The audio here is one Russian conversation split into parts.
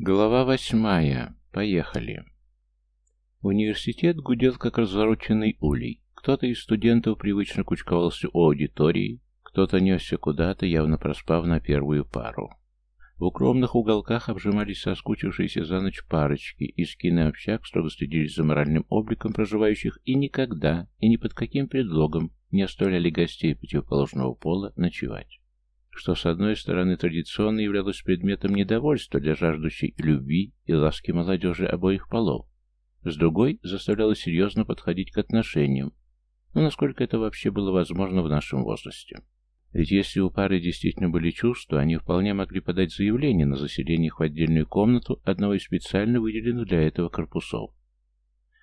Глава восьмая. Поехали. Университет гудел, как развороченный улей. Кто-то из студентов привычно кучковался у аудитории, кто-то несся куда-то, явно проспав на первую пару. В укромных уголках обжимались соскучившиеся за ночь парочки, и скины общак строго следили за моральным обликом проживающих и никогда, и ни под каким предлогом не оставляли гостей противоположного пола ночевать что с одной стороны традиционно являлось предметом недовольства для жаждущей любви и ласки молодежи обоих полов, с другой заставляло серьезно подходить к отношениям, но насколько это вообще было возможно в нашем возрасте. Ведь если у пары действительно были чувства, они вполне могли подать заявление на заселение в отдельную комнату одного из специально выделенных для этого корпусов.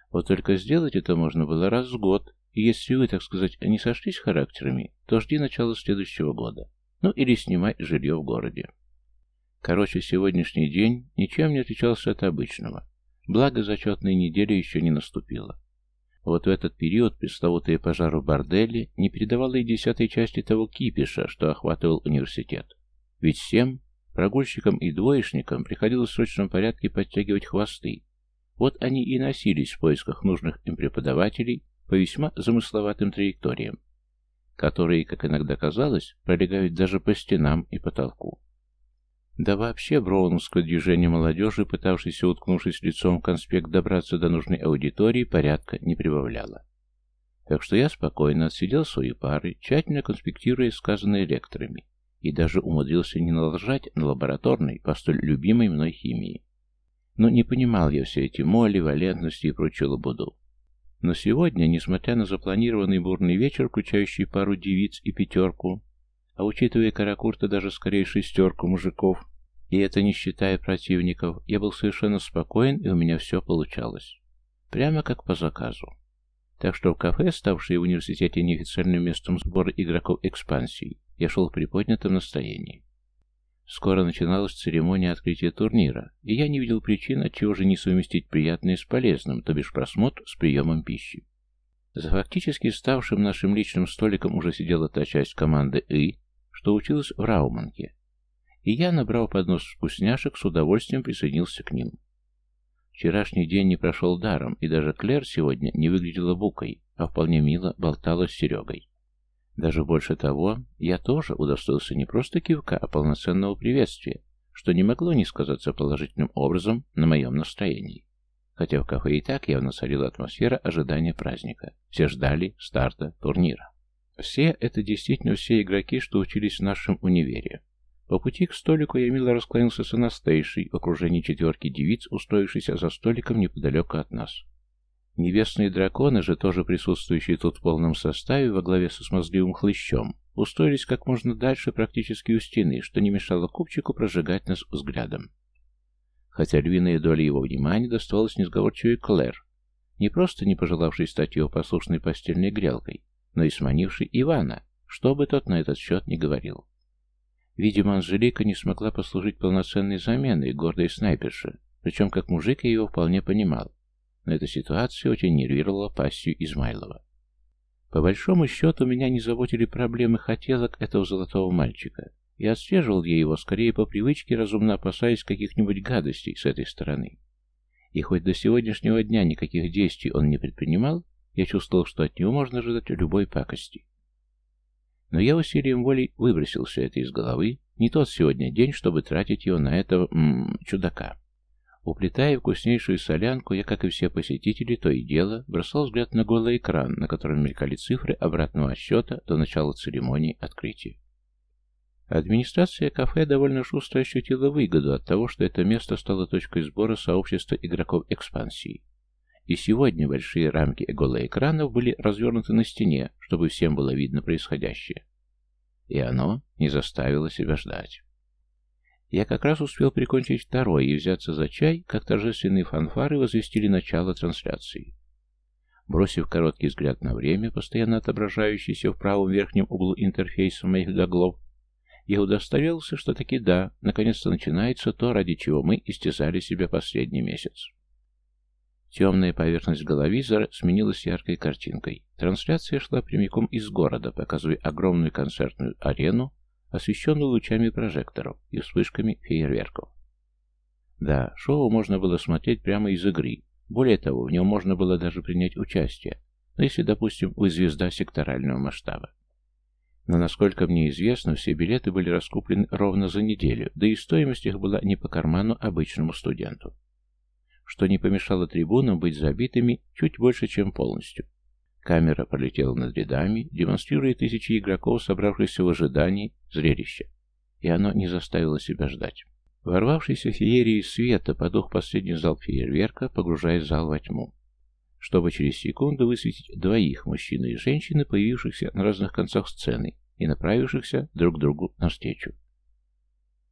Вот только сделать это можно было раз в год, и если вы, так сказать, не сошлись характерами, то жди начала следующего года. Ну или снимай жилье в городе. Короче, сегодняшний день ничем не отличался от обычного. Благо, зачетная неделя еще не наступила. Вот в этот период пресловутые пожары в борделе не передавало и десятой части того кипиша, что охватывал университет. Ведь всем, прогульщикам и двоечникам, приходилось в срочном порядке подтягивать хвосты. Вот они и носились в поисках нужных им преподавателей по весьма замысловатым траекториям которые, как иногда казалось, пролегают даже по стенам и потолку. Да вообще броуновское движение молодежи, пытавшейся, уткнувшись лицом в конспект, добраться до нужной аудитории, порядка не прибавляло. Так что я спокойно отсидел свои пары, тщательно конспектируя сказанное лекторами, и даже умудрился не налажать на лабораторной, по столь любимой мной химии. Но не понимал я все эти моли, валентности и прочую лабуду. Но сегодня, несмотря на запланированный бурный вечер, включающий пару девиц и пятерку, а учитывая Каракурта даже скорее шестерку мужиков, и это не считая противников, я был совершенно спокоен, и у меня все получалось. Прямо как по заказу. Так что в кафе, ставшее в университете неофициальным местом сбора игроков экспансии, я шел в приподнятом настроении. Скоро начиналась церемония открытия турнира, и я не видел причин, отчего же не совместить приятное с полезным, то бишь просмотр с приемом пищи. За фактически ставшим нашим личным столиком уже сидела та часть команды «И», что училась в Рауманке. И я, набрав поднос вкусняшек, с удовольствием присоединился к ним. Вчерашний день не прошел даром, и даже Клэр сегодня не выглядела букой, а вполне мило болтала с Серегой. Даже больше того, я тоже удостоился не просто кивка, а полноценного приветствия, что не могло не сказаться положительным образом на моем настроении. Хотя в кафе и так явно царила атмосфера ожидания праздника. Все ждали старта турнира. Все — это действительно все игроки, что учились в нашем универе. По пути к столику я мило расклонился с Анастейшей в окружении четверки девиц, устроившейся за столиком неподалеку от нас. Небесные драконы же, тоже присутствующие тут в полном составе, во главе со смазливым хлыщом, устроились как можно дальше практически у стены, что не мешало купчику прожигать нас взглядом. Хотя львиная доля его внимания доставалась несговорчивой Клэр, не просто не пожелавшей стать его послушной постельной грелкой, но и сманившей Ивана, что бы тот на этот счет не говорил. Видимо, Анжелика не смогла послужить полноценной заменой гордой снайперши, причем как мужик я его вполне понимал но эта ситуация очень нервировала пассию Измайлова. По большому счету, меня не заботили проблемы хотелок этого золотого мальчика. Я отслеживал я его скорее по привычке, разумно опасаясь каких-нибудь гадостей с этой стороны. И хоть до сегодняшнего дня никаких действий он не предпринимал, я чувствовал, что от него можно ожидать любой пакости. Но я усилием воли выбросил все это из головы. Не тот сегодня день, чтобы тратить его на этого м -м, чудака. Уплетая вкуснейшую солянку, я, как и все посетители, то и дело, бросал взгляд на голый экран, на котором мелькали цифры обратного отсчета до начала церемонии открытия. Администрация кафе довольно шустро ощутила выгоду от того, что это место стало точкой сбора сообщества игроков экспансии. И сегодня большие рамки голоэкранов были развернуты на стене, чтобы всем было видно происходящее. И оно не заставило себя ждать. Я как раз успел прикончить второй и взяться за чай, как торжественные фанфары возвестили начало трансляции. Бросив короткий взгляд на время, постоянно отображающееся в правом верхнем углу интерфейса моих гоглов, я удостоверился, что таки да, наконец-то начинается то, ради чего мы истязали себя последний месяц. Темная поверхность головизора сменилась яркой картинкой. Трансляция шла прямиком из города, показывая огромную концертную арену, освещенную лучами прожекторов и вспышками фейерверков. Да, шоу можно было смотреть прямо из игры. Более того, в нем можно было даже принять участие. Но если, допустим, вы звезда секторального масштаба. Но, насколько мне известно, все билеты были раскуплены ровно за неделю, да и стоимость их была не по карману обычному студенту. Что не помешало трибунам быть забитыми чуть больше, чем полностью. Камера пролетела над рядами, демонстрируя тысячи игроков, собравшихся в ожидании зрелища. И оно не заставило себя ждать. Ворвавшийся феерией света подух последний зал фейерверка, погружая зал во тьму чтобы через секунду высветить двоих, мужчины и женщины, появившихся на разных концах сцены и направившихся друг к другу навстречу.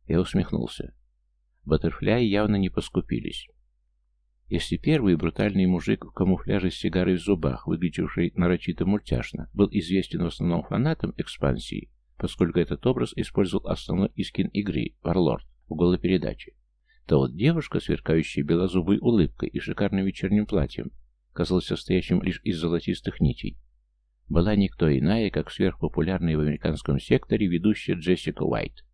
Я усмехнулся. Баттерфляи явно не поскупились. Если первый брутальный мужик в камуфляже с сигарой в зубах, выглядевший нарочито мультяшно, был известен в основном фанатам экспансии, поскольку этот образ использовал основной искин игры Варлорд в голопередаче, то вот девушка, сверкающая белозубой улыбкой и шикарным вечерним платьем, казалось состоящим лишь из золотистых нитей, была никто иная, как сверхпопулярная в американском секторе ведущая Джессика Уайт.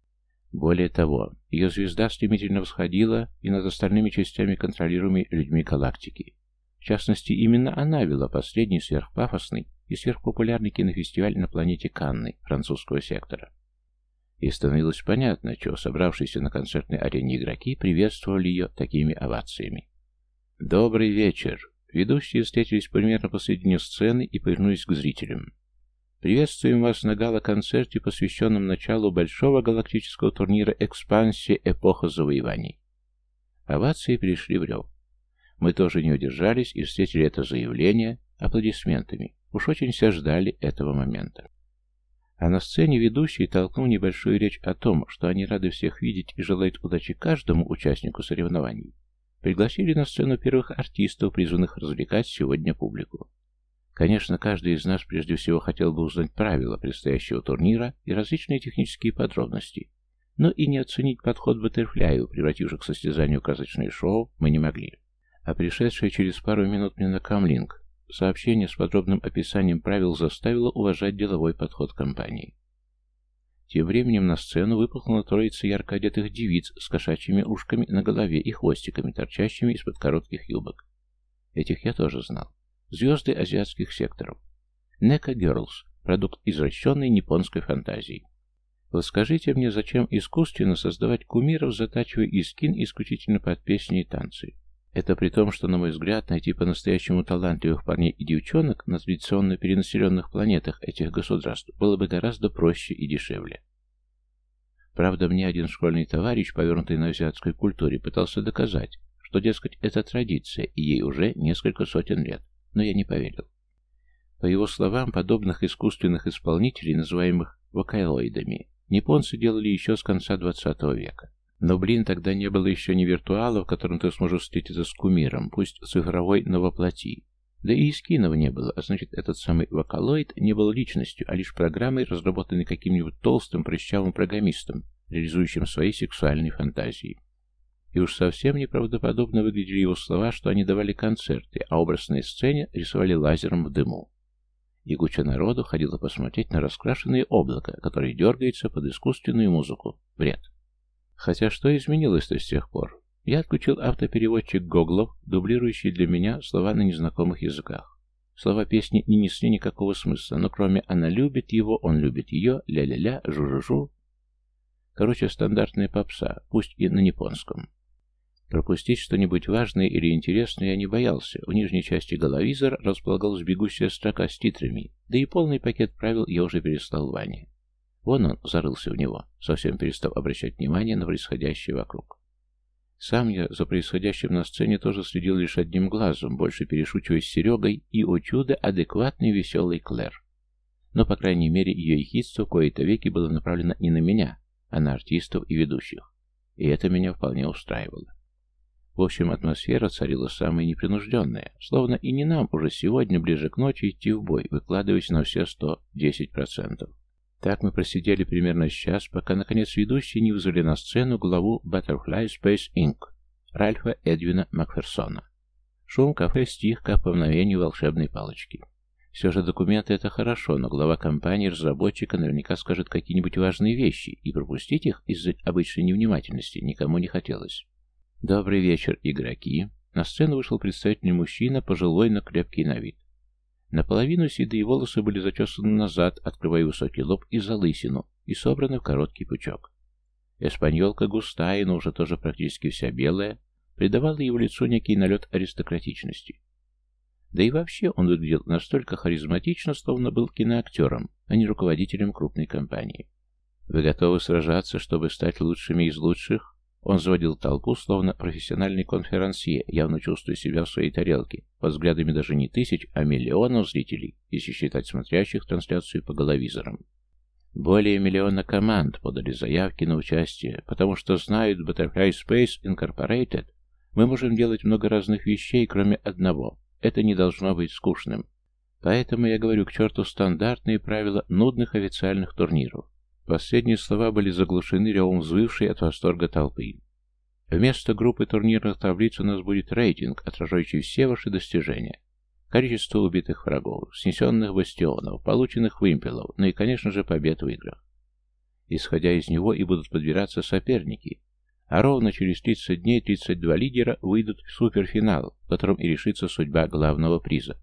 Более того, ее звезда стремительно всходила и над остальными частями контролируемой людьми галактики. В частности, именно она вела последний сверхпафосный и сверхпопулярный кинофестиваль на планете Канны, французского сектора. И становилось понятно, чего собравшиеся на концертной арене игроки приветствовали ее такими овациями. «Добрый вечер!» Ведущие встретились примерно посредине сцены и повернулись к зрителям. Приветствуем вас на гала-концерте, посвященном началу большого галактического турнира «Экспансия. Эпоха завоеваний». Овации перешли в рев. Мы тоже не удержались и встретили это заявление аплодисментами. Уж очень все ждали этого момента. А на сцене ведущий толкнул небольшую речь о том, что они рады всех видеть и желают удачи каждому участнику соревнований. Пригласили на сцену первых артистов, призванных развлекать сегодня публику. Конечно, каждый из нас прежде всего хотел бы узнать правила предстоящего турнира и различные технические подробности, но и не оценить подход Баттерфляю, превративших состязание в красочное шоу, мы не могли. А пришедшая через пару минут мне на камлинг сообщение с подробным описанием правил заставило уважать деловой подход компании. Тем временем на сцену выпорхнула троица ярко одетых девиц с кошачьими ушками на голове и хвостиками, торчащими из-под коротких юбок. Этих я тоже знал. Звезды азиатских секторов. Нека Герлс, продукт извращенной японской фантазии. Вот скажите мне, зачем искусственно создавать кумиров, затачивая искин исключительно под песни и танцы? Это при том, что, на мой взгляд, найти по-настоящему талантливых парней и девчонок на традиционно перенаселенных планетах этих государств было бы гораздо проще и дешевле. Правда, мне один школьный товарищ, повернутый на азиатской культуре, пытался доказать, что, дескать, это традиция, и ей уже несколько сотен лет, но я не поверил. По его словам, подобных искусственных исполнителей, называемых вокалоидами, японцы делали еще с конца 20 века. Но, блин, тогда не было еще ни виртуала, в котором ты сможешь встретиться с кумиром, пусть цифровой, но воплоти. Да и скинов не было, а значит, этот самый вокалоид не был личностью, а лишь программой, разработанной каким-нибудь толстым, прыщавым программистом, реализующим свои сексуальные фантазии. И уж совсем неправдоподобно выглядели его слова, что они давали концерты, а образ на сцене рисовали лазером в дыму. И куча народу ходила посмотреть на раскрашенное облако, которое дергается под искусственную музыку. Бред. Хотя что изменилось-то с тех пор? Я отключил автопереводчик Гоглов, дублирующий для меня слова на незнакомых языках. Слова песни не несли никакого смысла, но кроме «она любит его», «он любит ее», «ля-ля-ля», «жу-жу-жу». Короче, стандартная попса, пусть и на японском. Пропустить что-нибудь важное или интересное я не боялся. В нижней части головизора располагалась бегущая строка с титрами, да и полный пакет правил я уже переслал Ване. Вон он зарылся в него, совсем перестав обращать внимание на происходящее вокруг. Сам я за происходящим на сцене тоже следил лишь одним глазом, больше перешучиваясь с Серегой и, о чудо, адекватный веселый Клэр. Но, по крайней мере, ее ехидство в кои-то веки было направлено не на меня, а на артистов и ведущих. И это меня вполне устраивало. В общем, атмосфера царила самая непринужденная, словно и не нам уже сегодня ближе к ночи идти в бой, выкладываясь на все 110%. Так мы просидели примерно час, пока, наконец, ведущие не вызвали на сцену главу Butterfly Space Inc. Ральфа Эдвина Макферсона. Шум кафе стих, как по мгновению волшебной палочки. Все же документы — это хорошо, но глава компании, разработчика наверняка скажет какие-нибудь важные вещи, и пропустить их из-за обычной невнимательности никому не хотелось. Добрый вечер, игроки. На сцену вышел представительный мужчина, пожилой, но крепкий на вид. Наполовину седые волосы были зачесаны назад, открывая высокий лоб и залысину, и собраны в короткий пучок. Эспаньолка густая, но уже тоже практически вся белая, придавала его лицу некий налет аристократичности. Да и вообще он выглядел настолько харизматично, словно был киноактером, а не руководителем крупной компании. «Вы готовы сражаться, чтобы стать лучшими из лучших?» Он заводил толпу, словно профессиональный конферансье, явно чувствуя себя в своей тарелке, под взглядами даже не тысяч, а миллионов зрителей, если считать смотрящих трансляцию по головизорам. Более миллиона команд подали заявки на участие, потому что знают Butterfly Space Incorporated. Мы можем делать много разных вещей, кроме одного. Это не должно быть скучным. Поэтому я говорю к черту стандартные правила нудных официальных турниров. Последние слова были заглушены ревом взвывшей от восторга толпы. Вместо группы турнирных таблиц у нас будет рейтинг, отражающий все ваши достижения. Количество убитых врагов, снесенных бастионов, полученных вымпелов, ну и, конечно же, побед в играх. Исходя из него и будут подбираться соперники, а ровно через 30 дней 32 лидера выйдут в суперфинал, в котором и решится судьба главного приза.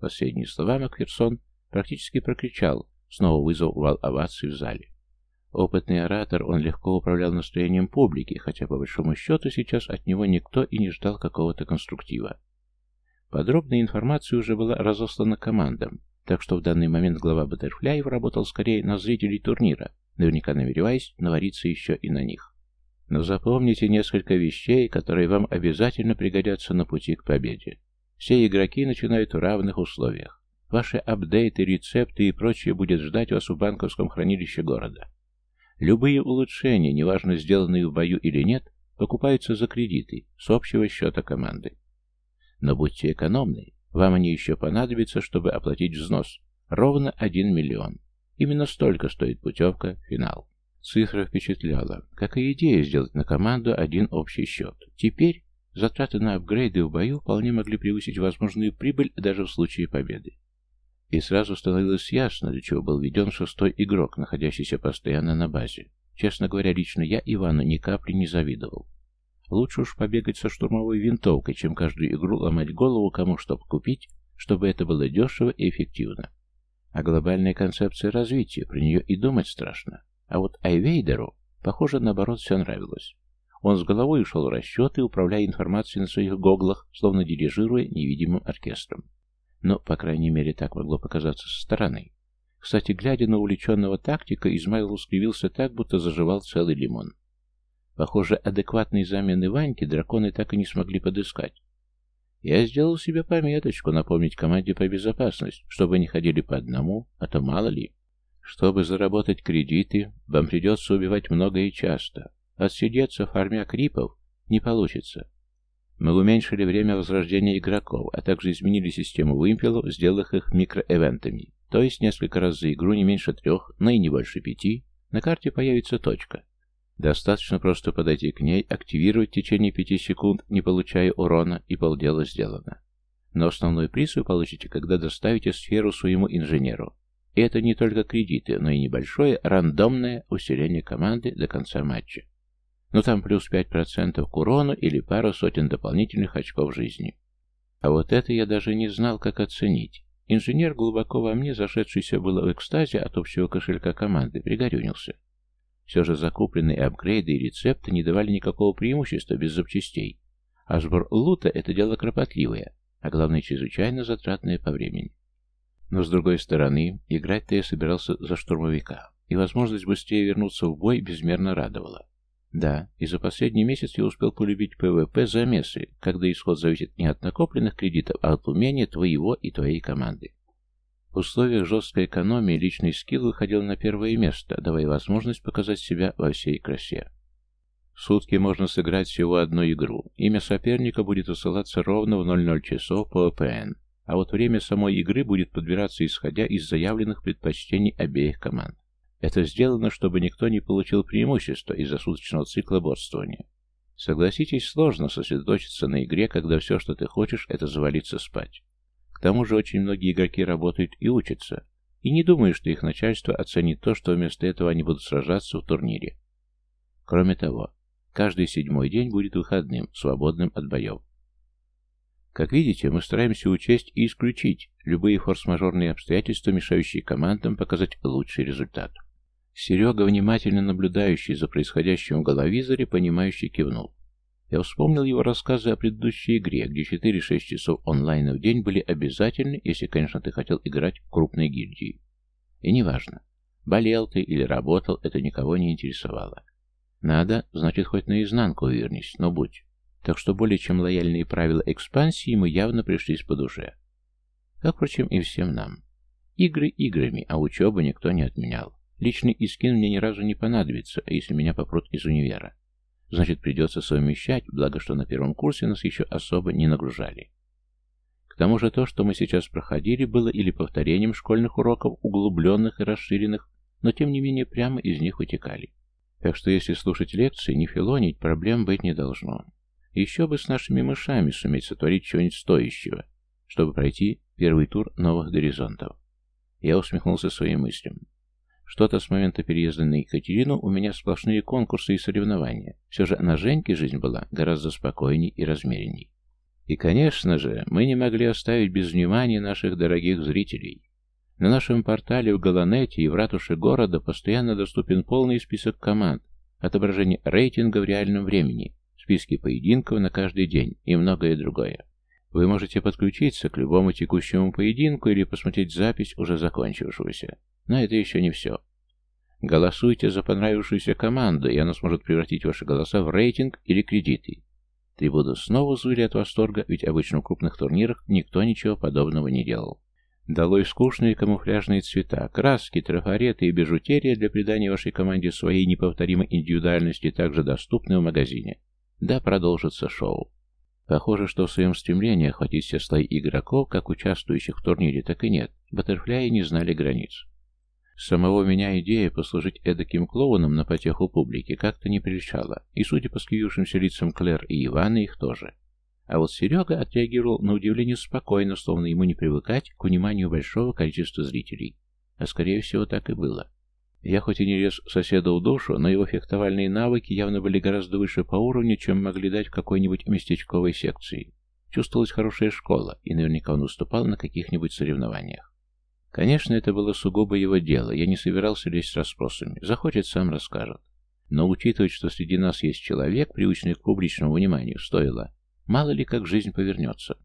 Последние слова Макферсон практически прокричал, снова вызвал вал оваций в зале. Опытный оратор, он легко управлял настроением публики, хотя по большому счету сейчас от него никто и не ждал какого-то конструктива. Подробная информация уже была разослана командам, так что в данный момент глава Баттерфляев работал скорее на зрителей турнира, наверняка намереваясь навариться еще и на них. Но запомните несколько вещей, которые вам обязательно пригодятся на пути к победе. Все игроки начинают в равных условиях. Ваши апдейты, рецепты и прочее будет ждать вас в банковском хранилище города. Любые улучшения, неважно сделанные в бою или нет, покупаются за кредиты с общего счета команды. Но будьте экономны, вам они еще понадобятся, чтобы оплатить взнос. Ровно 1 миллион. Именно столько стоит путевка финал. Цифра впечатляла, как и идея сделать на команду один общий счет. Теперь затраты на апгрейды в бою вполне могли превысить возможную прибыль даже в случае победы. И сразу становилось ясно, для чего был введен шестой игрок, находящийся постоянно на базе. Честно говоря, лично я Ивану ни капли не завидовал. Лучше уж побегать со штурмовой винтовкой, чем каждую игру ломать голову, кому что купить, чтобы это было дешево и эффективно. А глобальная концепция развития, про нее и думать страшно. А вот Айвейдеру, похоже, наоборот, все нравилось. Он с головой ушел в расчеты, управляя информацией на своих гоглах, словно дирижируя невидимым оркестром. Но, по крайней мере, так могло показаться со стороны. Кстати, глядя на увлеченного тактика, Измаил скривился так, будто заживал целый лимон. Похоже, адекватной замены Ваньки драконы так и не смогли подыскать. Я сделал себе пометочку напомнить команде по безопасности, чтобы они ходили по одному, а то мало ли. Чтобы заработать кредиты, вам придется убивать много и часто. Отсидеться, фармя крипов, не получится. Мы уменьшили время возрождения игроков, а также изменили систему вымпелов, сделав их микроэвентами. То есть несколько раз за игру не меньше трех, но и не больше пяти, на карте появится точка. Достаточно просто подойти к ней, активировать в течение пяти секунд, не получая урона, и полдела сделано. Но основной приз вы получите, когда доставите сферу своему инженеру. И это не только кредиты, но и небольшое рандомное усиление команды до конца матча. Ну там плюс 5% к урону или пару сотен дополнительных очков жизни. А вот это я даже не знал, как оценить. Инженер, глубоко во мне, зашедшийся было в экстазе от общего кошелька команды, пригорюнился. Все же закупленные апгрейды и рецепты не давали никакого преимущества без запчастей. А сбор лута – это дело кропотливое, а главное, чрезвычайно затратное по времени. Но с другой стороны, играть-то я собирался за штурмовика, и возможность быстрее вернуться в бой безмерно радовала. Да, и за последний месяц я успел полюбить PvP замесы, когда исход зависит не от накопленных кредитов, а от умения твоего и твоей команды. В условиях жесткой экономии личный скилл выходил на первое место, давая возможность показать себя во всей красе. В сутки можно сыграть всего одну игру. Имя соперника будет высылаться ровно в 00 часов по ВПН, а вот время самой игры будет подбираться исходя из заявленных предпочтений обеих команд. Это сделано, чтобы никто не получил преимущества из-за суточного цикла борствования. Согласитесь, сложно сосредоточиться на игре, когда все, что ты хочешь, это завалиться спать. К тому же очень многие игроки работают и учатся, и не думаю, что их начальство оценит то, что вместо этого они будут сражаться в турнире. Кроме того, Каждый седьмой день будет выходным, свободным от боев. Как видите, мы стараемся учесть и исключить любые форс-мажорные обстоятельства, мешающие командам показать лучший результат. Серега, внимательно наблюдающий за происходящим в головизоре, понимающий кивнул. Я вспомнил его рассказы о предыдущей игре, где 4-6 часов онлайна в день были обязательны, если, конечно, ты хотел играть в крупной гильдии. И неважно, болел ты или работал, это никого не интересовало. Надо, значит, хоть наизнанку вернись, но будь. Так что более чем лояльные правила экспансии мы явно пришлись по душе. Как, впрочем, и всем нам. Игры играми, а учебу никто не отменял. Личный искин мне ни разу не понадобится, а если меня попрут из универа. Значит, придется совмещать, благо что на первом курсе нас еще особо не нагружали. К тому же то, что мы сейчас проходили, было или повторением школьных уроков, углубленных и расширенных, но тем не менее прямо из них вытекали. Так что если слушать лекции, не филонить, проблем быть не должно. Еще бы с нашими мышами суметь сотворить чего-нибудь стоящего, чтобы пройти первый тур новых горизонтов. Я усмехнулся своим мыслям. Что-то с момента переезда на Екатерину у меня сплошные конкурсы и соревнования. Все же на Женьке жизнь была гораздо спокойней и размеренней. И, конечно же, мы не могли оставить без внимания наших дорогих зрителей. На нашем портале в Галанете и в ратуше города постоянно доступен полный список команд, отображение рейтинга в реальном времени, списки поединков на каждый день и многое другое. Вы можете подключиться к любому текущему поединку или посмотреть запись уже закончившегося. Но это еще не все. Голосуйте за понравившуюся команду, и она сможет превратить ваши голоса в рейтинг или кредиты. Трибуны снова взвыли от восторга, ведь обычно в крупных турнирах никто ничего подобного не делал. Долой скучные камуфляжные цвета, краски, трафареты и бижутерия для придания вашей команде своей неповторимой индивидуальности также доступны в магазине. Да, продолжится шоу. Похоже, что в своем стремлении охватить все слои игроков, как участвующих в турнире, так и нет. Баттерфляи не знали границ. Самого меня идея послужить эдаким клоуном на потеху публики как-то не прельщала, и, судя по скривившимся лицам Клэр и Ивана, их тоже. А вот Серега отреагировал на удивление спокойно, словно ему не привыкать к вниманию большого количества зрителей. А скорее всего так и было. Я хоть и не лез соседа в душу, но его фехтовальные навыки явно были гораздо выше по уровню, чем могли дать в какой-нибудь местечковой секции. Чувствовалась хорошая школа, и наверняка он выступал на каких-нибудь соревнованиях. Конечно, это было сугубо его дело, я не собирался лезть с расспросами. Захочет, сам расскажет. Но учитывать, что среди нас есть человек, привычный к публичному вниманию, стоило. Мало ли, как жизнь повернется.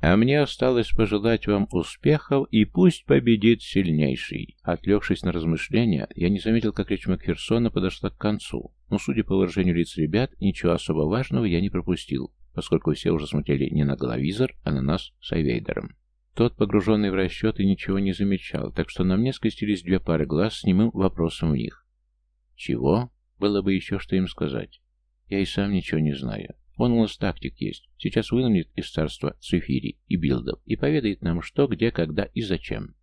А мне осталось пожелать вам успехов, и пусть победит сильнейший. Отвлекшись на размышления, я не заметил, как речь Макферсона подошла к концу. Но, судя по выражению лиц ребят, ничего особо важного я не пропустил, поскольку все уже смотрели не на головизор, а на нас с Айвейдером. Тот, погруженный в расчеты, ничего не замечал, так что на мне скостились две пары глаз с немым вопросом в них. Чего? Было бы еще что им сказать. Я и сам ничего не знаю. Он у нас тактик есть. Сейчас вынырнет из царства Цифири и Билдов и поведает нам, что, где, когда и зачем.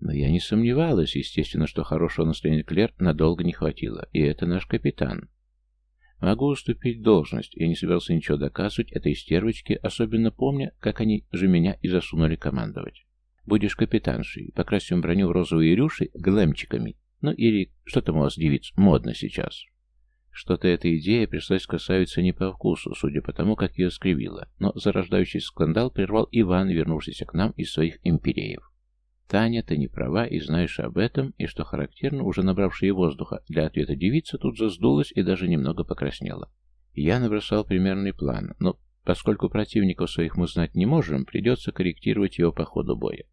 Но я не сомневалась, естественно, что хорошего настроения Клер надолго не хватило, и это наш капитан. Могу уступить должность. Я не собирался ничего доказывать этой стервочке, особенно помня, как они же меня и засунули командовать. Будешь капитаншей, покрасим броню в розовые рюши глэмчиками. Ну или что там у вас, девиц, модно сейчас. Что-то эта идея пришлась красавице не по вкусу, судя по тому, как ее скривила. Но зарождающийся скандал прервал Иван, вернувшийся к нам из своих империев. Таня, ты не права и знаешь об этом, и, что характерно, уже набравшая воздуха для ответа девица тут же сдулась и даже немного покраснела. Я набросал примерный план, но поскольку противников своих мы знать не можем, придется корректировать его по ходу боя.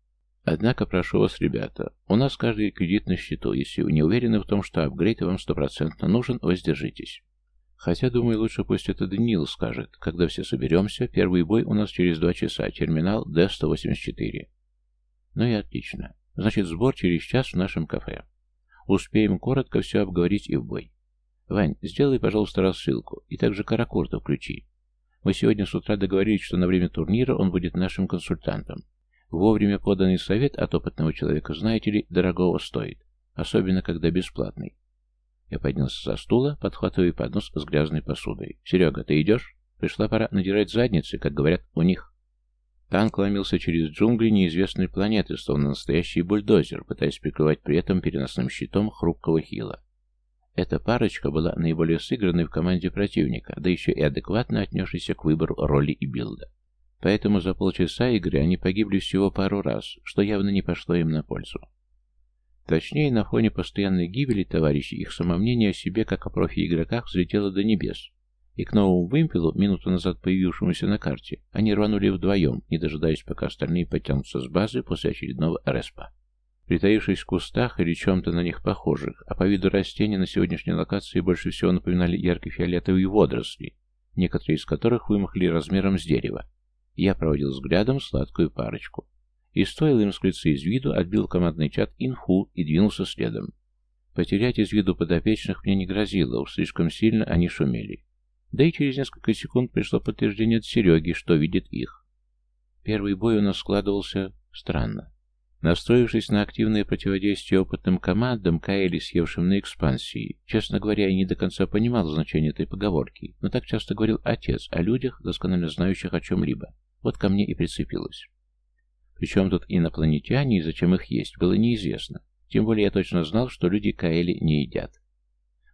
Однако прошу вас, ребята, у нас каждый кредит на счету, если вы не уверены в том, что апгрейд вам стопроцентно нужен, воздержитесь. Хотя, думаю, лучше пусть это Даниил скажет. Когда все соберемся, первый бой у нас через два часа, терминал D-184. Ну и отлично. Значит, сбор через час в нашем кафе. Успеем коротко все обговорить и в бой. Вань, сделай, пожалуйста, рассылку. И также Каракурта включи. Мы сегодня с утра договорились, что на время турнира он будет нашим консультантом. Вовремя поданный совет от опытного человека, знаете ли, дорогого стоит. Особенно, когда бесплатный. Я поднялся со стула, подхватывая поднос с грязной посудой. «Серега, ты идешь? Пришла пора надирать задницы, как говорят у них». Танк ломился через джунгли неизвестной планеты, словно настоящий бульдозер, пытаясь прикрывать при этом переносным щитом хрупкого хила. Эта парочка была наиболее сыгранной в команде противника, да еще и адекватно отнесшейся к выбору роли и билда. Поэтому за полчаса игры они погибли всего пару раз, что явно не пошло им на пользу. Точнее, на фоне постоянной гибели товарищей их самомнение о себе, как о профи-игроках, взлетело до небес. И к новому вымпелу, минуту назад появившемуся на карте, они рванули вдвоем, не дожидаясь, пока остальные подтянутся с базы после очередного респа. Притаившись в кустах или чем-то на них похожих, а по виду растений на сегодняшней локации больше всего напоминали ярко-фиолетовые водоросли, некоторые из которых вымахли размером с дерева. Я проводил взглядом сладкую парочку. И стоило им скрыться из виду, отбил командный чат инфу и двинулся следом. Потерять из виду подопечных мне не грозило, уж слишком сильно они шумели. Да и через несколько секунд пришло подтверждение от Сереги, что видит их. Первый бой у нас складывался странно. Настроившись на активное противодействие опытным командам, Каэли, съевшим на экспансии, честно говоря, я не до конца понимал значение этой поговорки, но так часто говорил отец о людях, досконально знающих о чем-либо. Вот ко мне и прицепилось. Причем тут инопланетяне и зачем их есть, было неизвестно. Тем более я точно знал, что люди Каэли не едят.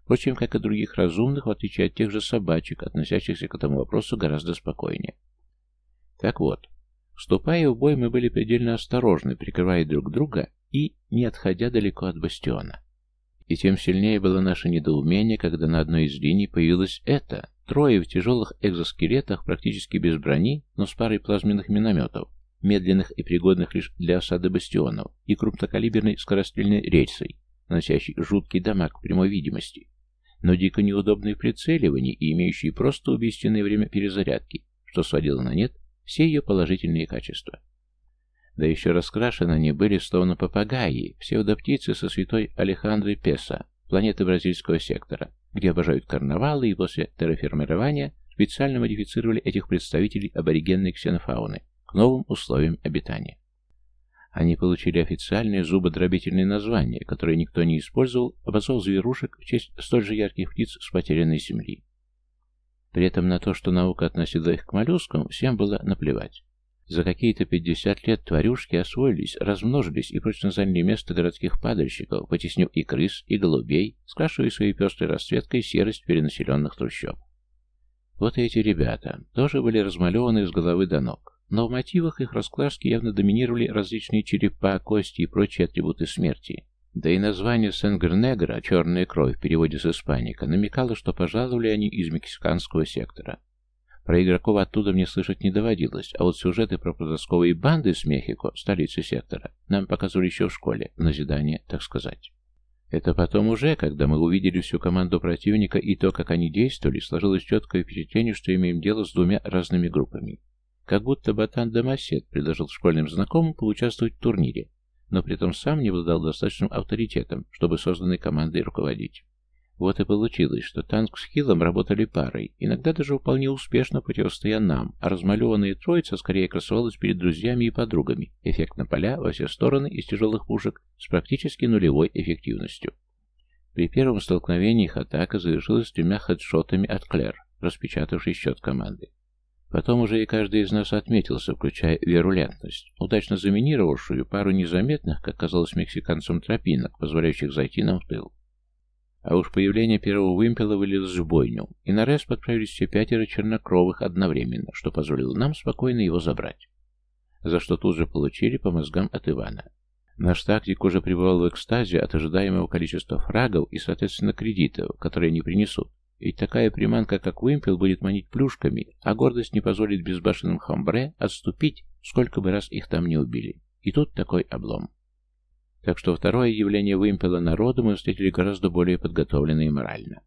Впрочем, как и других разумных, в отличие от тех же собачек, относящихся к этому вопросу гораздо спокойнее. Так вот, Вступая в бой, мы были предельно осторожны, прикрывая друг друга и не отходя далеко от бастиона. И тем сильнее было наше недоумение, когда на одной из линий появилось это. Трое в тяжелых экзоскелетах, практически без брони, но с парой плазменных минометов, медленных и пригодных лишь для осады бастионов, и крупнокалиберной скорострельной рельсой, наносящей жуткий дамаг прямой видимости, но дико неудобной в прицеливании и имеющей просто убийственное время перезарядки, что сводило на нет все ее положительные качества. Да еще раскрашены они были словно попагаи, псевдоптицы со святой Алехандрой Песа, планеты бразильского сектора, где обожают карнавалы и после терраформирования специально модифицировали этих представителей аборигенной ксенофауны к новым условиям обитания. Они получили официальное зубодробительное название, которое никто не использовал, обозвал зверушек в честь столь же ярких птиц с потерянной земли. При этом на то, что наука относила их к моллюскам, всем было наплевать. За какие-то 50 лет тварюшки освоились, размножились и прочно заняли место городских падальщиков, потеснив и крыс, и голубей, скрашивая своей пестрой расцветкой серость перенаселенных трущоб. Вот эти ребята тоже были размалеваны с головы до ног, но в мотивах их раскраски явно доминировали различные черепа, кости и прочие атрибуты смерти. Да и название Сенгернегра «Черная кровь» в переводе с испаника намекало, что пожаловали они из мексиканского сектора. Про игроков оттуда мне слышать не доводилось, а вот сюжеты про подростковые банды с Мехико, столицы сектора, нам показывали еще в школе, назидание, так сказать. Это потом уже, когда мы увидели всю команду противника и то, как они действовали, сложилось четкое впечатление, что имеем дело с двумя разными группами. Как будто Батан Дамасет предложил школьным знакомым поучаствовать в турнире, но при этом сам не обладал достаточным авторитетом, чтобы созданной командой руководить. Вот и получилось, что танк с Хиллом работали парой, иногда даже вполне успешно противостоя нам, а размалеванная троица скорее красовалась перед друзьями и подругами, эффект на поля во все стороны из тяжелых пушек с практически нулевой эффективностью. При первом столкновении их атака завершилась тремя хедшотами от Клэр, распечатавшей счет команды. Потом уже и каждый из нас отметился, включая вирулентность, удачно заминировавшую пару незаметных, как казалось мексиканцам, тропинок, позволяющих зайти нам в тыл. А уж появление первого вымпела вылилось в бойню, и на респ отправились все пятеро чернокровых одновременно, что позволило нам спокойно его забрать. За что тут же получили по мозгам от Ивана. Наш тактик уже пребывал в экстазе от ожидаемого количества фрагов и, соответственно, кредитов, которые они принесут. Ведь такая приманка, как вымпел, будет манить плюшками, а гордость не позволит безбашенным хамбре отступить, сколько бы раз их там не убили. И тут такой облом. Так что второе явление вымпела народу мы встретили гораздо более подготовленно и морально.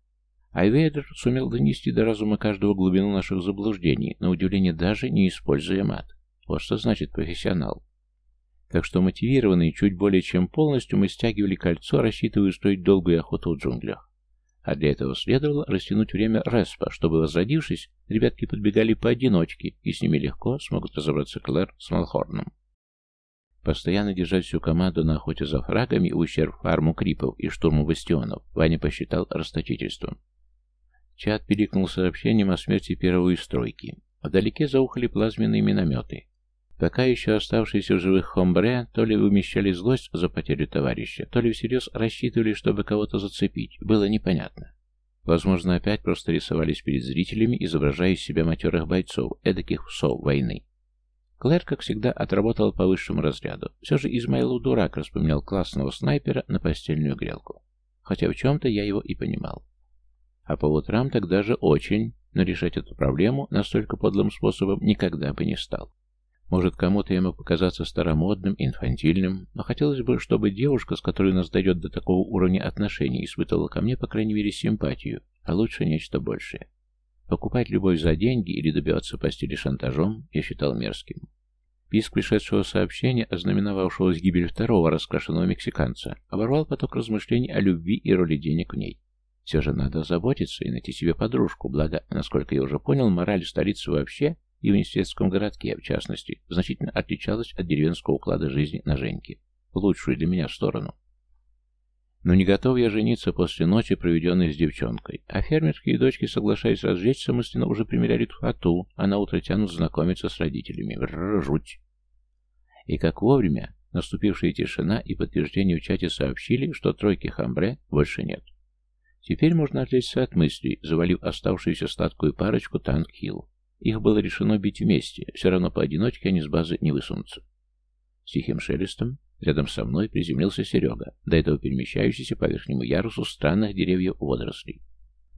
Айвейдер сумел донести до разума каждого глубину наших заблуждений, на удивление даже не используя мат. Вот что значит профессионал. Так что мотивированные чуть более чем полностью мы стягивали кольцо, рассчитывая устроить долгую охоту в джунглях. А для этого следовало растянуть время респа, чтобы, возродившись, ребятки подбегали поодиночке, и с ними легко смогут разобраться Клэр с Малхорном. Постоянно держать всю команду на охоте за фрагами ущерб фарму крипов и штурму бастионов Ваня посчитал расточительством. Чат перекнул сообщением о смерти первой стройки. Вдалеке заухали плазменные минометы. Пока еще оставшиеся в живых хомбре то ли вымещали злость за потерю товарища, то ли всерьез рассчитывали, чтобы кого-то зацепить, было непонятно. Возможно, опять просто рисовались перед зрителями, изображая из себя матерых бойцов, эдаких псов войны. Клэр, как всегда, отработал по высшему разряду. Все же Измайлов дурак распоминал классного снайпера на постельную грелку. Хотя в чем-то я его и понимал. А по утрам тогда же очень, но решать эту проблему настолько подлым способом никогда бы не стал. Может, кому-то я мог показаться старомодным, инфантильным, но хотелось бы, чтобы девушка, с которой нас дойдет до такого уровня отношений, испытывала ко мне, по крайней мере, симпатию, а лучше нечто большее. Покупать любовь за деньги или добиваться постели шантажом я считал мерзким. Писк пришедшего сообщения, ознаменовавшего гибель второго раскрашенного мексиканца, оборвал поток размышлений о любви и роли денег в ней. Все же надо заботиться и найти себе подружку, благо, насколько я уже понял, мораль столицы вообще и в университетском городке, в частности, значительно отличалась от деревенского уклада жизни на Женьке, в лучшую для меня сторону. Но не готов я жениться после ночи, проведенной с девчонкой, а фермерские дочки, соглашаясь разжечься, мысленно уже примеряли тхату, а на утро тянут знакомиться с родителями. Бррр, жуть. И как вовремя наступившая тишина и подтверждение в чате сообщили, что тройки хамбре больше нет. Теперь можно отвлечься от мыслей, завалив оставшуюся сладкую парочку Танк-Хилл. Их было решено бить вместе, все равно поодиночке они с базы не высунутся. С тихим шелестом рядом со мной приземлился Серега, до этого перемещающийся по верхнему ярусу странных деревьев водорослей.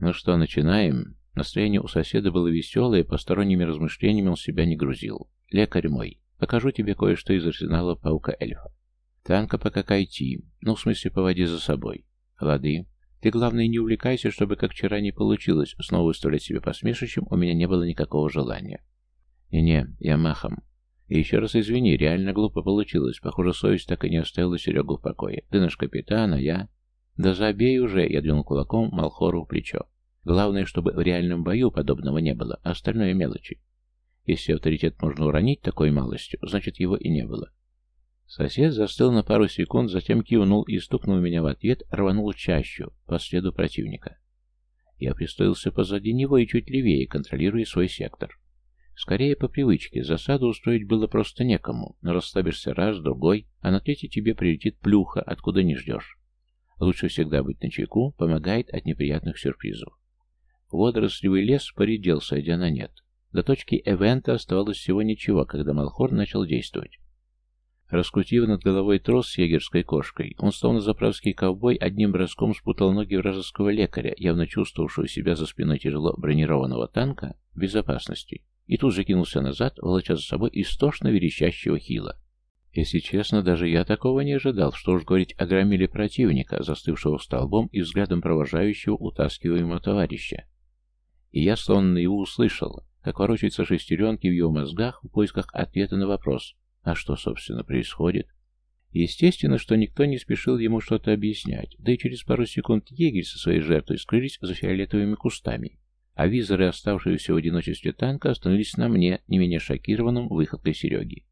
Ну что, начинаем? Настроение у соседа было веселое, посторонними размышлениями он себя не грузил. Лекарь мой, покажу тебе кое-что из арсенала паука-эльфа. Танка пока кайти, ну в смысле поводи за собой. Лады, ты, главное, не увлекайся, чтобы, как вчера не получилось, снова выставлять себя посмешищем, у меня не было никакого желания. Не-не, я махом. И еще раз извини, реально глупо получилось. Похоже, совесть так и не оставила Серегу в покое. Ты наш капитан, а я... Да забей уже, я двинул кулаком Малхору в плечо. Главное, чтобы в реальном бою подобного не было, а остальное мелочи. Если авторитет можно уронить такой малостью, значит его и не было. Сосед застыл на пару секунд, затем кивнул и, стукнул меня в ответ, рванул чащу по следу противника. Я пристроился позади него и чуть левее, контролируя свой сектор. Скорее по привычке, засаду устроить было просто некому, но расслабишься раз, другой, а на третий тебе прилетит плюха, откуда не ждешь. Лучше всегда быть начеку, помогает от неприятных сюрпризов. Водорослевый лес поредел, сойдя на нет. До точки эвента оставалось всего ничего, когда Малхор начал действовать. Раскрутив над головой трос с егерской кошкой, он, словно заправский ковбой, одним броском спутал ноги вражеского лекаря, явно чувствовавшего себя за спиной тяжело бронированного танка, безопасности, и тут же кинулся назад, волоча за собой истошно верещащего хила. Если честно, даже я такого не ожидал, что уж говорить о громиле противника, застывшего столбом и взглядом провожающего утаскиваемого товарища. И я словно его услышал, как ворочаются шестеренки в его мозгах в поисках ответа на вопрос, а что, собственно, происходит? Естественно, что никто не спешил ему что-то объяснять, да и через пару секунд егерь со своей жертвой скрылись за фиолетовыми кустами, а визоры, оставшиеся в одиночестве танка, остановились на мне, не менее шокированном выходкой Сереги.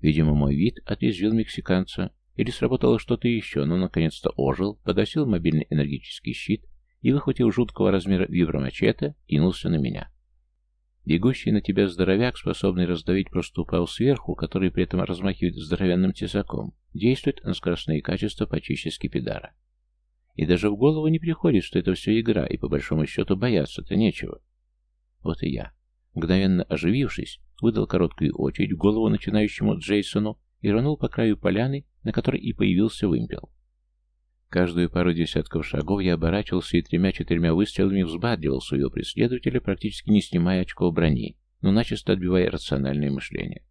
Видимо, мой вид отрезвил мексиканца, или сработало что-то еще, но наконец-то ожил, погасил мобильный энергетический щит и, выхватив жуткого размера вибромачете, кинулся на меня. Бегущий на тебя здоровяк, способный раздавить просто упал сверху, который при этом размахивает здоровянным тесаком, действует на скоростные качества почище скипидара. И даже в голову не приходит, что это все игра, и по большому счету бояться-то нечего. Вот и я, мгновенно оживившись, выдал короткую очередь в голову начинающему Джейсону и рванул по краю поляны, на которой и появился вымпел. Каждую пару десятков шагов я оборачивался и тремя-четырьмя выстрелами взбадривал своего преследователя, практически не снимая очков брони, но начисто отбивая рациональное мышление.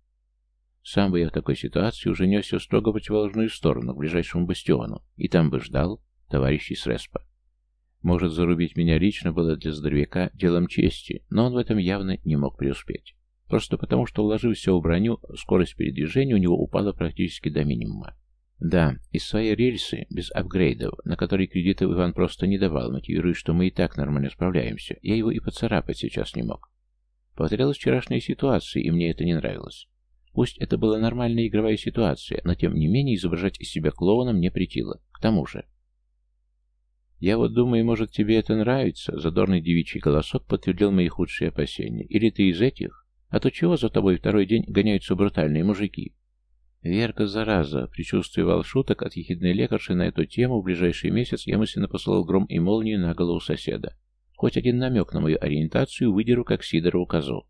Сам бы я в такой ситуации уже несся в строго противоположную сторону, к ближайшему бастиону, и там бы ждал товарищей с Респа. Может, зарубить меня лично было для здоровяка делом чести, но он в этом явно не мог преуспеть. Просто потому, что, вложив все в броню, скорость передвижения у него упала практически до минимума. Да, из своей рельсы, без апгрейдов, на которые кредитов Иван просто не давал, мотивируя, что мы и так нормально справляемся, я его и поцарапать сейчас не мог. Повторялась вчерашняя ситуация, и мне это не нравилось. Пусть это была нормальная игровая ситуация, но тем не менее изображать из себя клоуна мне притило. К тому же... «Я вот думаю, может, тебе это нравится?» Задорный девичий голосок подтвердил мои худшие опасения. «Или ты из этих?» А то чего за тобой второй день гоняются брутальные мужики? Верка, зараза, предчувствовал шуток от ехидной лекарши на эту тему, в ближайший месяц я мысленно посылал гром и молнию на голову соседа. Хоть один намек на мою ориентацию выдеру, как Сидору указал.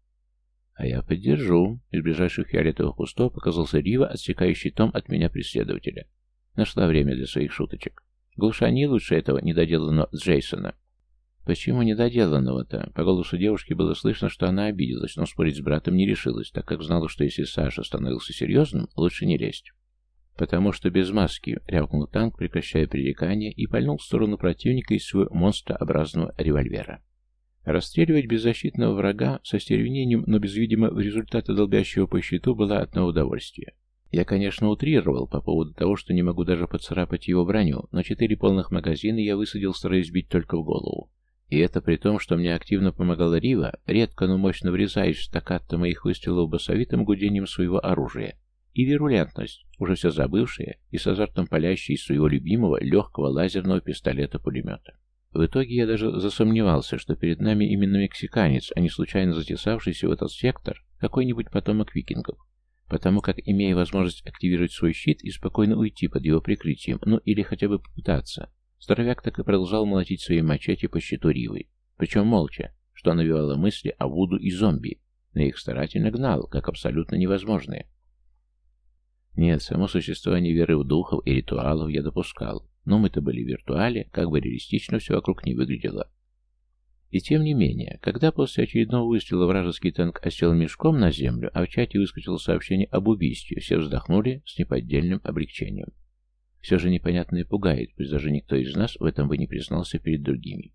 А я поддержу. Из ближайших фиолетовых кустов показался Рива, отсекающий том от меня преследователя. Нашла время для своих шуточек. Глушани лучше этого недоделанного Джейсона. Почему недоделанного-то? По голосу девушки было слышно, что она обиделась, но спорить с братом не решилась, так как знала, что если Саша становился серьезным, лучше не лезть. «Потому что без маски», — рявкнул танк, прекращая пререкание, и пальнул в сторону противника из своего монстрообразного револьвера. Расстреливать беззащитного врага со стервенением, но без видимого результата долбящего по щиту было одно удовольствие. Я, конечно, утрировал по поводу того, что не могу даже поцарапать его броню, но четыре полных магазина я высадил, стараясь бить только в голову. И это при том, что мне активно помогала Рива, редко, но мощно врезаясь в стаккато моих выстрелов басовитым гудением своего оружия, и вирулентность, уже все забывшая и с азартом палящая из своего любимого легкого лазерного пистолета-пулемета. В итоге я даже засомневался, что перед нами именно мексиканец, а не случайно затесавшийся в этот сектор какой-нибудь потомок викингов, потому как, имея возможность активировать свой щит и спокойно уйти под его прикрытием, ну или хотя бы попытаться, Здоровяк так и продолжал молотить свои мачете по щиту Ривы, причем молча, что навевало мысли о Вуду и зомби, но их старательно гнал, как абсолютно невозможные. Нет, само существование веры в духов и ритуалов я допускал, но мы-то были в виртуале, как бы реалистично все вокруг не выглядело. И тем не менее, когда после очередного выстрела вражеский танк осел мешком на землю, а в чате выскочило сообщение об убийстве, все вздохнули с неподдельным облегчением. Все же непонятное пугает, пусть даже никто из нас в этом бы не признался перед другими.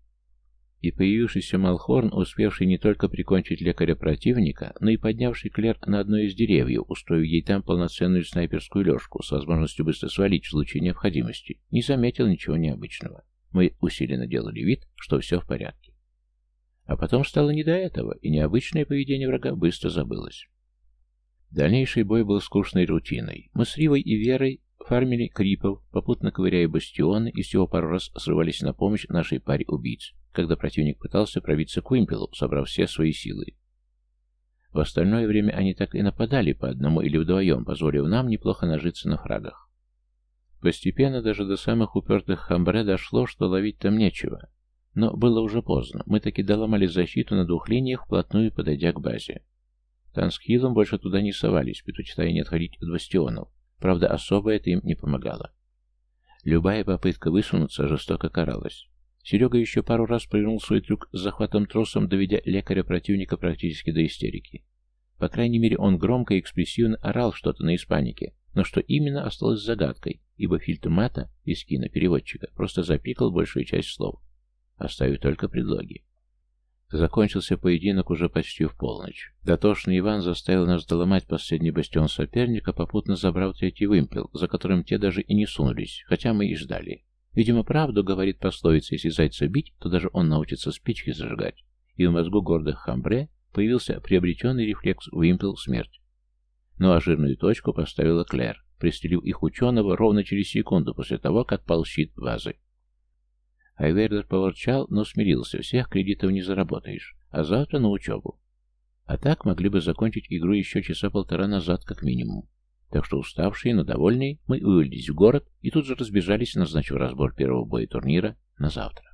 И появившийся Малхорн, успевший не только прикончить лекаря противника, но и поднявший Клер на одно из деревьев, устроив ей там полноценную снайперскую лёжку с возможностью быстро свалить в случае необходимости, не заметил ничего необычного. Мы усиленно делали вид, что все в порядке. А потом стало не до этого, и необычное поведение врага быстро забылось. Дальнейший бой был скучной рутиной. Мы с Ривой и Верой Фармили крипов, попутно ковыряя бастионы, и всего пару раз срывались на помощь нашей паре убийц, когда противник пытался пробиться к вымпелу, собрав все свои силы. В остальное время они так и нападали по одному или вдвоем, позволив нам неплохо нажиться на фрагах. Постепенно даже до самых упертых хамбре дошло, что ловить там нечего. Но было уже поздно. Мы таки доломали защиту на двух линиях, вплотную подойдя к базе. Танскилом больше туда не совались, предпочитая не отходить от бастионов, Правда, особо это им не помогало. Любая попытка высунуться жестоко каралась. Серега еще пару раз провернул свой трюк с захватом тросом, доведя лекаря противника практически до истерики. По крайней мере, он громко и экспрессивно орал что-то на испанике, но что именно осталось загадкой, ибо фильтр мата из кинопереводчика просто запикал большую часть слов, оставив только предлоги. Закончился поединок уже почти в полночь. Дотошный Иван заставил нас доломать последний бастион соперника, попутно забрав третий вымпел, за которым те даже и не сунулись, хотя мы и ждали. Видимо, правду говорит пословица, если зайца бить, то даже он научится спички зажигать. И в мозгу гордых хамбре появился приобретенный рефлекс вымпел смерть. Ну а жирную точку поставила Клэр, пристрелив их ученого ровно через секунду после того, как пал вазы. Айвердер поворчал, но смирился. Всех кредитов не заработаешь. А завтра на учебу. А так могли бы закончить игру еще часа полтора назад, как минимум. Так что уставшие, но довольные, мы вывалились в город и тут же разбежались, назначив разбор первого боя турнира на завтра.